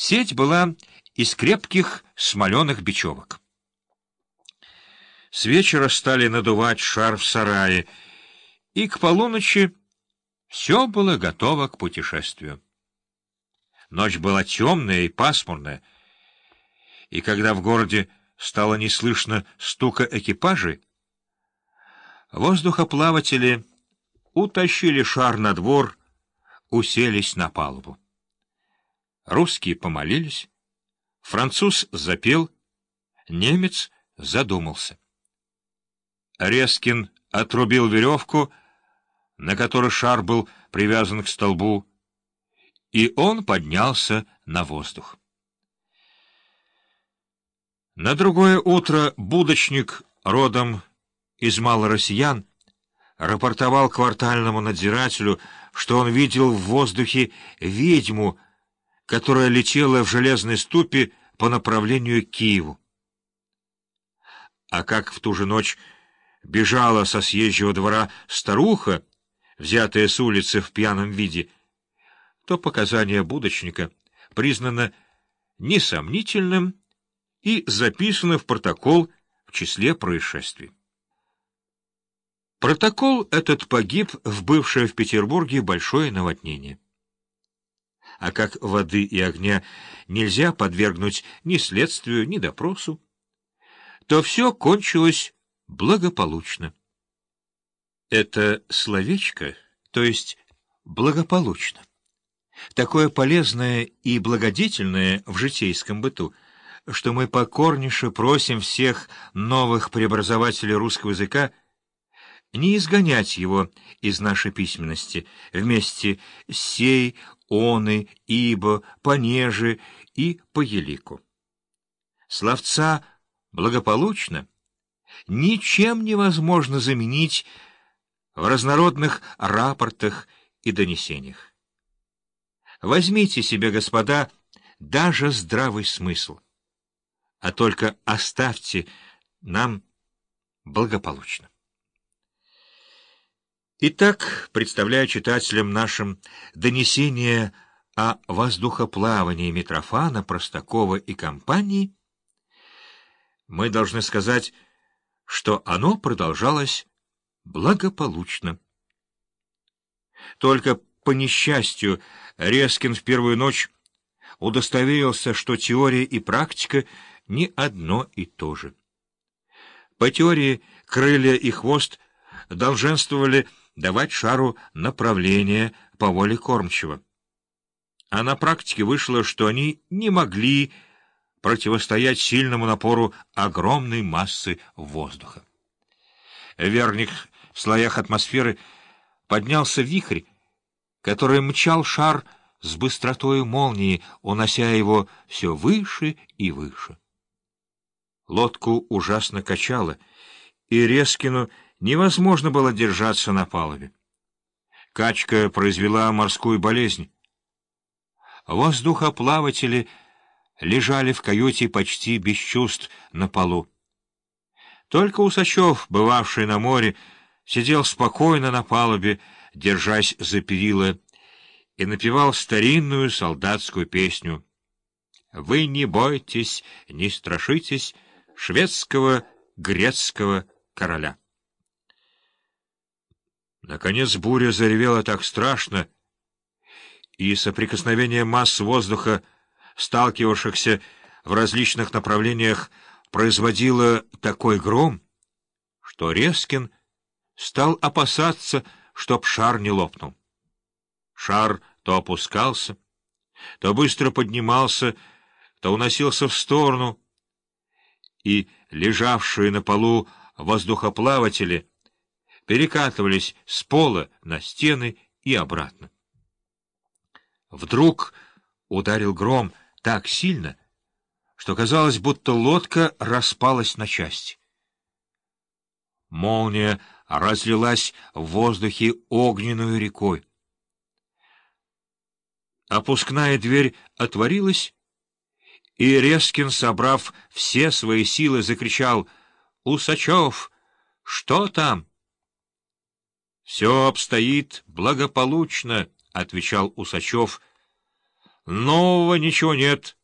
Сеть была из крепких смоленых бечевок. С вечера стали надувать шар в сарае, и к полуночи все было готово к путешествию. Ночь была темная и пасмурная, и когда в городе стало не слышно стука экипажей, воздухоплаватели утащили шар на двор, уселись на палубу. Русские помолились, француз запел, немец задумался. Резкин отрубил веревку, на которой шар был привязан к столбу, и он поднялся на воздух. На другое утро будочник, родом из малороссиян, рапортовал квартальному надзирателю, что он видел в воздухе ведьму, которая летела в железной ступе по направлению к Киеву. А как в ту же ночь бежала со съезжего двора старуха, взятая с улицы в пьяном виде, то показание будочника признано несомнительным и записано в протокол в числе происшествий. Протокол этот погиб в бывшее в Петербурге большое наводнение. А как воды и огня нельзя подвергнуть ни следствию, ни допросу, то все кончилось благополучно. Это словечко, то есть благополучно, такое полезное и благодетельное в житейском быту, что мы покорнейше просим всех новых преобразователей русского языка не изгонять его из нашей письменности вместе с сей, оны, ибо, понеже и по елику. Словца благополучно ничем невозможно заменить в разнородных рапортах и донесениях. Возьмите себе, господа, даже здравый смысл, а только оставьте нам благополучно. Итак, представляю читателям нашим донесение о воздухоплавании Митрофана, Простакова и компании, мы должны сказать, что оно продолжалось благополучно. Только по несчастью Резкин в первую ночь удостоверился, что теория и практика не одно и то же. По теории крылья и хвост долженствовали давать шару направление по воле кормчего. А на практике вышло, что они не могли противостоять сильному напору огромной массы воздуха. В верхних слоях атмосферы поднялся вихрь, который мчал шар с быстротой молнии, унося его все выше и выше. Лодку ужасно качало, и Резкину невозможно было держаться на палубе. Качка произвела морскую болезнь. Воздухоплаватели лежали в каюте почти без чувств на полу. Только Усачев, бывавший на море, сидел спокойно на палубе, держась за перила, и напевал старинную солдатскую песню «Вы не бойтесь, не страшитесь шведского грецкого короля». Наконец буря заревела так страшно, и соприкосновение масс воздуха, сталкивавшихся в различных направлениях, производило такой гром, что Резкин стал опасаться, чтоб шар не лопнул. Шар то опускался, то быстро поднимался, то уносился в сторону, и лежавшие на полу воздухоплаватели — перекатывались с пола на стены и обратно. Вдруг ударил гром так сильно, что казалось, будто лодка распалась на части. Молния разлилась в воздухе огненную рекой. Опускная дверь отворилась, и Резкин, собрав все свои силы, закричал «Усачев, что там?» — Все обстоит благополучно, — отвечал Усачев, Нового ничего нет.